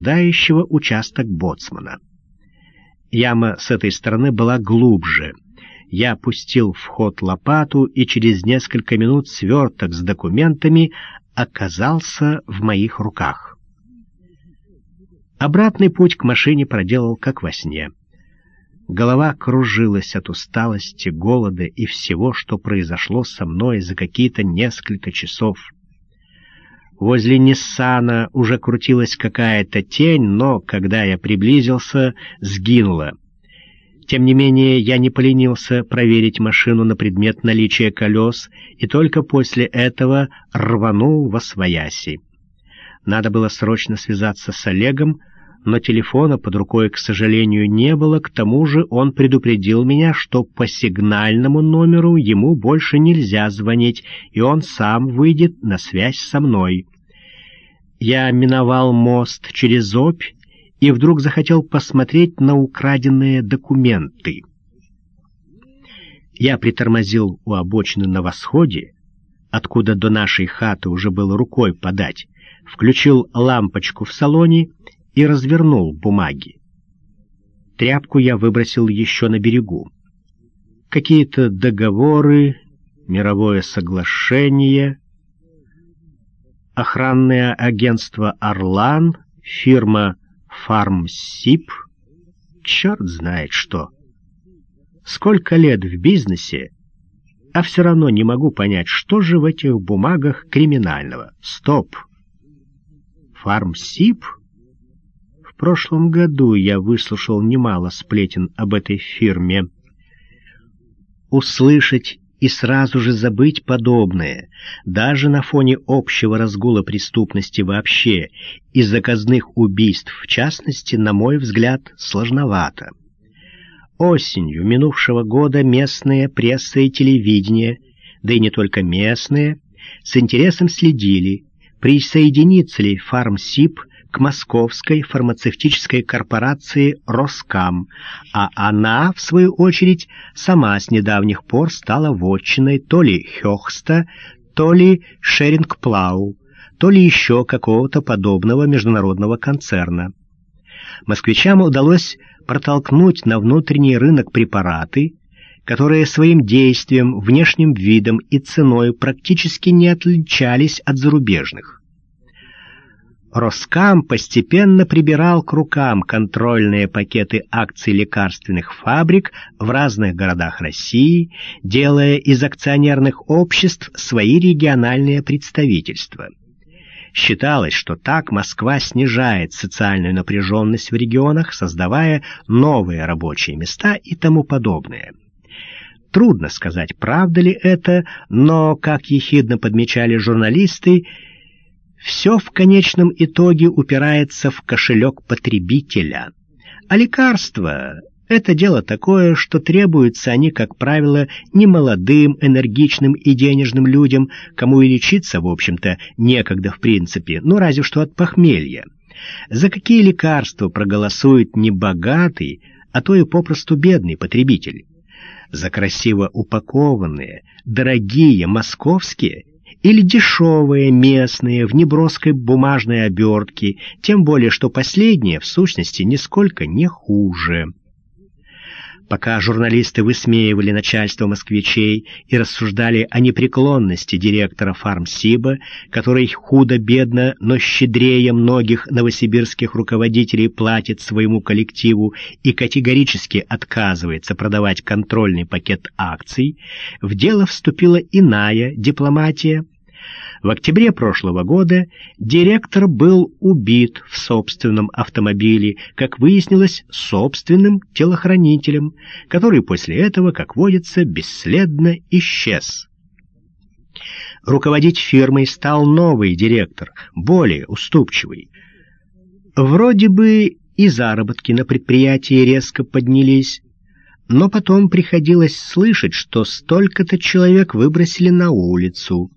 дающего участок боцмана. Яма с этой стороны была глубже. Я пустил в ход лопату, и через несколько минут сверток с документами оказался в моих руках. Обратный путь к машине проделал как во сне. Голова кружилась от усталости, голода и всего, что произошло со мной за какие-то несколько часов. Возле Ниссана уже крутилась какая-то тень, но, когда я приблизился, сгинула. Тем не менее, я не поленился проверить машину на предмет наличия колес и только после этого рванул во свояси. Надо было срочно связаться с Олегом, но телефона под рукой, к сожалению, не было, к тому же он предупредил меня, что по сигнальному номеру ему больше нельзя звонить, и он сам выйдет на связь со мной. Я миновал мост через Обь и вдруг захотел посмотреть на украденные документы. Я притормозил у обочины на восходе, откуда до нашей хаты уже было рукой подать, включил лампочку в салоне и развернул бумаги. Тряпку я выбросил еще на берегу. Какие-то договоры, мировое соглашение, охранное агентство «Орлан», фирма «Фармсип», черт знает что. Сколько лет в бизнесе, а все равно не могу понять, что же в этих бумагах криминального. Стоп! «Фармсип»? Прошлом году я выслушал немало сплетен об этой фирме. Услышать и сразу же забыть подобное, даже на фоне общего разгула преступности вообще и заказных убийств в частности, на мой взгляд, сложновато. Осенью минувшего года местная пресса и телевидение, да и не только местные, с интересом следили, присоединится ли Фармсип к московской фармацевтической корпорации «Роскам», а она, в свою очередь, сама с недавних пор стала вотчиной то ли Хёхста, то ли Шерингплау, то ли еще какого-то подобного международного концерна. Москвичам удалось протолкнуть на внутренний рынок препараты, которые своим действием, внешним видом и ценой практически не отличались от зарубежных. Роскам постепенно прибирал к рукам контрольные пакеты акций лекарственных фабрик в разных городах России, делая из акционерных обществ свои региональные представительства. Считалось, что так Москва снижает социальную напряженность в регионах, создавая новые рабочие места и тому подобное. Трудно сказать, правда ли это, но, как ехидно подмечали журналисты, все в конечном итоге упирается в кошелек потребителя. А лекарства — это дело такое, что требуются они, как правило, немолодым, энергичным и денежным людям, кому и лечиться, в общем-то, некогда в принципе, ну разве что от похмелья. За какие лекарства проголосует не богатый, а то и попросту бедный потребитель? За красиво упакованные, дорогие, московские или дешевые, местные, в неброской бумажной обертке, тем более что последние, в сущности, нисколько не хуже. Пока журналисты высмеивали начальство москвичей и рассуждали о непреклонности директора фармсиба, который худо-бедно, но щедрее многих новосибирских руководителей платит своему коллективу и категорически отказывается продавать контрольный пакет акций, в дело вступила иная дипломатия – в октябре прошлого года директор был убит в собственном автомобиле, как выяснилось, собственным телохранителем, который после этого, как водится, бесследно исчез. Руководить фирмой стал новый директор, более уступчивый. Вроде бы и заработки на предприятии резко поднялись, но потом приходилось слышать, что столько-то человек выбросили на улицу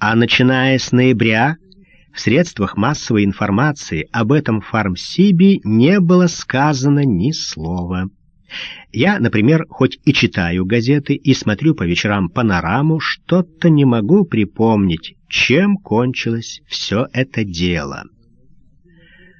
а начиная с ноября в средствах массовой информации об этом фармсибе не было сказано ни слова. Я, например, хоть и читаю газеты и смотрю по вечерам панораму, что-то не могу припомнить, чем кончилось все это дело.